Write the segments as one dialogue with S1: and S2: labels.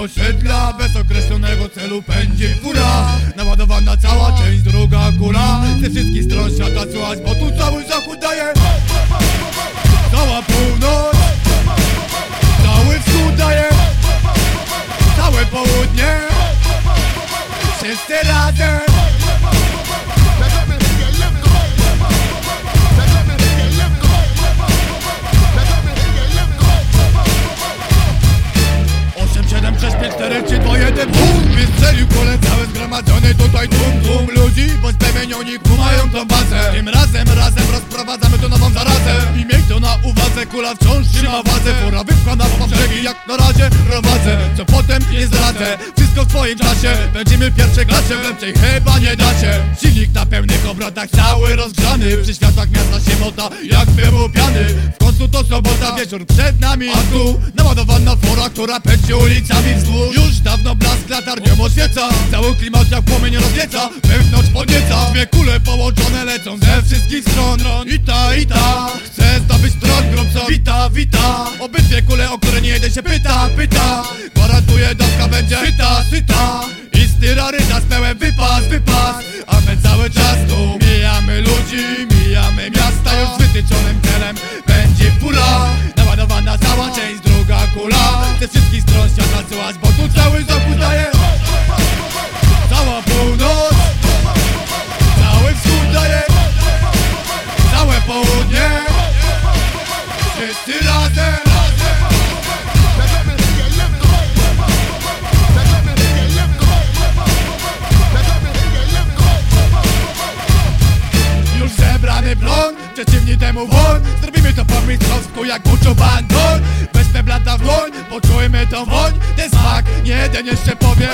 S1: osiedla Bez określonego celu pędzi fura. Naładowana cała część, druga kula. Ze wszystkich stron świata słychać, bo tu cały zachód daje. Cała północ Cały wschód daje. Całe południe Wszyscy razem zgromadzony tutaj tłum, tłum ludzi spełnieni oni kumają tą bazę. Tym razem, razem rozprowadzamy tu nową zarazę. I miej to na uwadze, kula wciąż trzyma wadzę Fura wypchana po brzegi, jak na razie prowadzę. Co potem nie zdradzę, wszystko w twoim czasie. Będziemy pierwsze klasie, w lepszej chyba nie dacie Silnik na pełnych obrotach, cały rozgrzany. Przy światłach miasta się mota, jak wyłupiany. W końcu to sobota, wieczór przed nami. A tu naładowana fura, która pędzi ulicami wzdłuż. Już latarnią oświeca Cały klimat jak płomień rozwieca Wewnątrz podnieca. Dwie kule połączone lecą ze wszystkich stron. I ta, i ta. Chcę zdobyć tron grobco Wita, wita. Obydwie kule, o które nie jeden się pyta, pyta. Gwarantuję, dawka będzie syta, syta. I styra ryta z pełen wypas, wypas. A my cały czas tu Mijamy ludzi, mijamy miasta. Już wytyczonym celem będzie fura. Naładowana cała część, druga kula. Ze wszystkich stron świata słychać, zebrany plon, przeciwni temu won. Zrobimy to po mistrzowsku jak uczył bandol. Weźmy blanta w dłoń, poczujmy tą woń. Ten smak, nie jeden jeszcze powie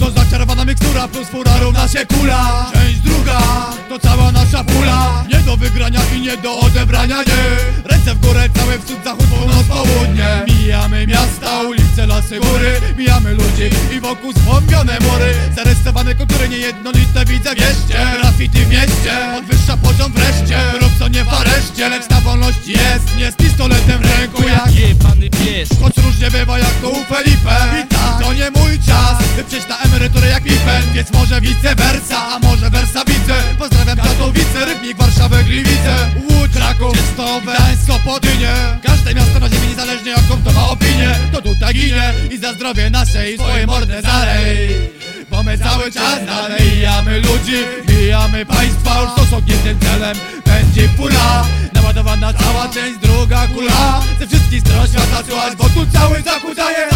S1: To zaczarowana mikstura plus fura równa się kula. Część druga, to cała nasza pula. Nie do wygrania i nie do odebrania, nie. Ręce w górę, cały wschód, zachód, północ, południe. Mijamy miasta, ulice, lasy, góry. Mijamy ludzi i wokół zbomione mury. Zarysowane kontury niejednolite widzę wieście jest Nie z pistoletem w ręku jak
S2: Jebany pies.
S1: Choć różnie bywa jak to u Felipe. I tak, to nie mój czas By przejść na emeryturę jak Pippen Więc może vice versa, a może versa wice Pozdrawiam Katowice, Rybnik, Warszawę, Gliwice. Łódź, Kraków, Częstochowa, Gdańsk, Sopotynie Każde miasto na ziemi niezależnie jaką to ma opinię To tutaj ginie i za zdrowie nasze i swoje mordę zalej. Bo my cały czas dalej mijamy ludzi, mijamy państwa Już to są nie tym celem będzie fura. Naładowana cała część, druga kula. Ze wszystkich stron świata bo tu cały zachód daje